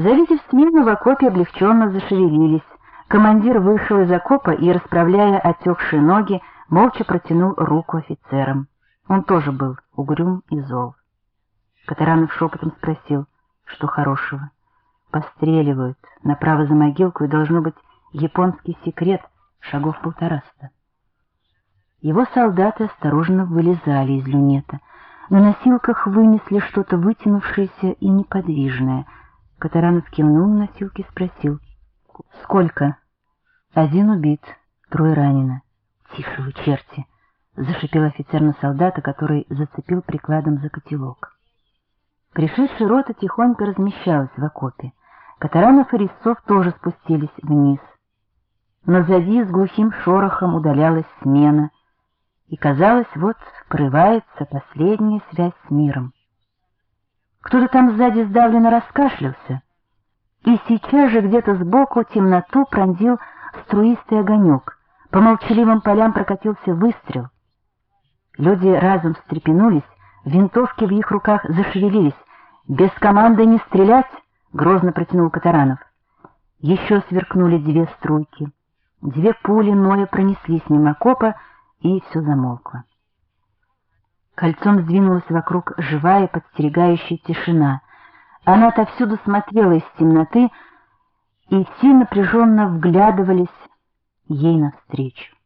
Завидев смену, в окопе облегченно зашевелились. Командир вышел из окопа и, расправляя отекшие ноги, молча протянул руку офицерам. Он тоже был угрюм и зол. Катаранов шепотом спросил, что хорошего. Постреливают направо за могилку, и должно быть японский секрет шагов полтораста. Его солдаты осторожно вылезали из люнета. На носилках вынесли что-то вытянувшееся и неподвижное. Катаранов кивнул на носилки спросил. «Сколько?» «Один убит, трое ранено». «Тише вы, черти!» — зашипел офицер на солдата, который зацепил прикладом за котелок. Пришедшая рота тихонько размещалась в окопе. Катаранов и Резцов тоже спустились вниз. Назади с глухим шорохом удалялась смена, и, казалось, вот прорывается последняя связь с миром. Кто-то там сзади сдавленно раскашлялся, и сейчас же где-то сбоку темноту пронзил струистый огонек. По молчаливым полям прокатился выстрел. Люди разом встрепенулись, Винтовки в их руках зашевелились. «Без команды не стрелять!» — грозно протянул Катаранов. Еще сверкнули две струйки. Две пули Ноя пронеслись мимо копа, и все замолкло. Кольцом сдвинулась вокруг живая, подстерегающая тишина. Она отовсюду смотрела из темноты, и все напряженно вглядывались ей навстречу.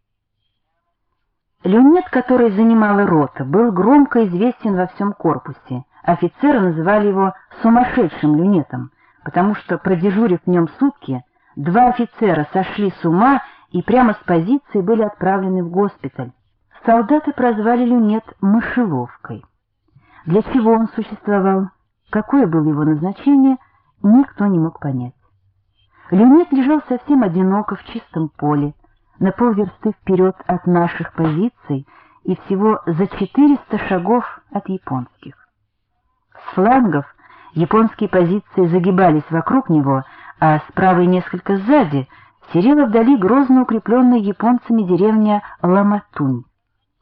Люнет, который занимала рота, был громко известен во всем корпусе. Офицеры называли его «сумасшедшим люнетом», потому что, продежурив в нем сутки, два офицера сошли с ума и прямо с позиции были отправлены в госпиталь. Солдаты прозвали люнет «мышеловкой». Для чего он существовал, какое было его назначение, никто не мог понять. Люнет лежал совсем одиноко в чистом поле, на полверсты вперед от наших позиций и всего за 400 шагов от японских. С флангов японские позиции загибались вокруг него, а справа и несколько сзади серела вдали грозно укрепленная японцами деревня Ламатунь.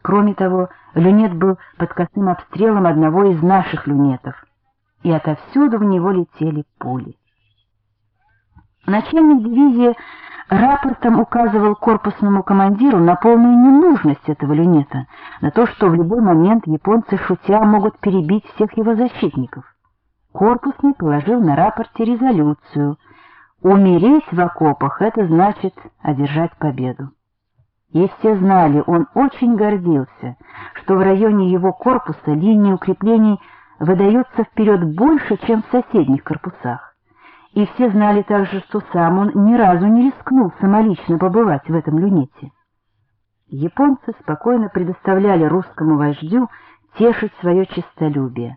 Кроме того, люнет был под косым обстрелом одного из наших люнетов, и отовсюду в него летели пули. Начальник дивизии рапортом указывал корпусному командиру на полную ненужность этого люнета, на то, что в любой момент японцы шутя могут перебить всех его защитников. Корпусный положил на рапорте резолюцию «Умереть в окопах — это значит одержать победу». И все знали, он очень гордился, что в районе его корпуса линия укреплений выдается вперед больше, чем в соседних корпусах и все знали также, что сам он ни разу не рискнул самолично побывать в этом люнете. Японцы спокойно предоставляли русскому вождю тешить свое честолюбие.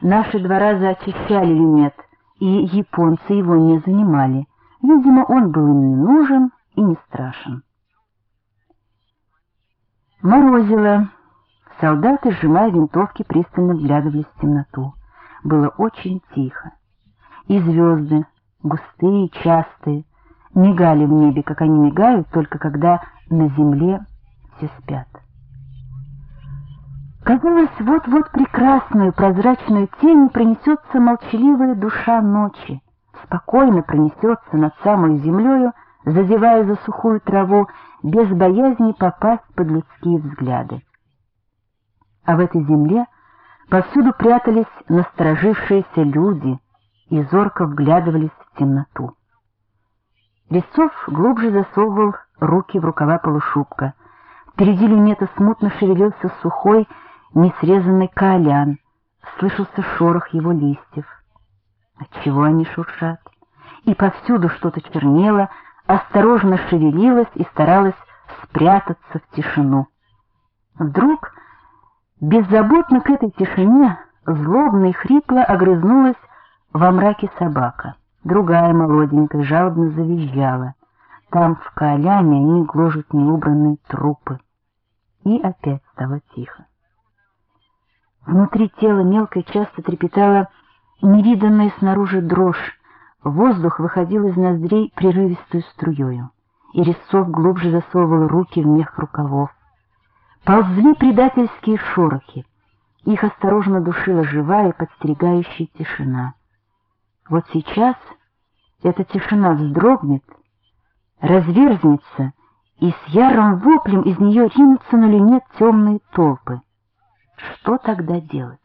Наши два раза очищали люнет, и японцы его не занимали. Видимо, он был им не нужен и не страшен. Морозило. Солдаты, сжимая винтовки, пристально вглядывались в темноту. Было очень тихо и звезды, густые, частые, мигали в небе, как они мигают, только когда на земле все спят. Казалось, вот-вот прекрасную прозрачную тень пронесется молчаливая душа ночи, спокойно пронесется над самой землею, задевая за сухую траву, без боязни попасть под людские взгляды. А в этой земле повсюду прятались насторожившиеся люди — и зорко вглядывались в темноту. Резцов глубже засовывал руки в рукава полушубка. Впереди люнета смутно шевелился сухой, несрезанный каолян. Слышался шорох его листьев. Отчего они шуршат? И повсюду что-то чернело, осторожно шевелилось и старалось спрятаться в тишину. Вдруг, беззаботно к этой тишине, злобно и хрипло огрызнулась во мраке собака, другая молоденькая жалобно завизжала. Там в каляне они гложат неубранные трупы. И опять стало тихо. Внутри тела мелко часто трепетала невиданная снаружи дрожь. Воздух выходил из ноздрей прерывистую струёю, и Резцов глубже засовывал руки в мех рукавов. Ползли предательские шорохи. Их осторожно душила живая, подстерегающая тишина. Вот сейчас эта тишина вздрогнет, разверзнется, и с ярым воплем из нее ринутся на люнет темные толпы. Что тогда делать?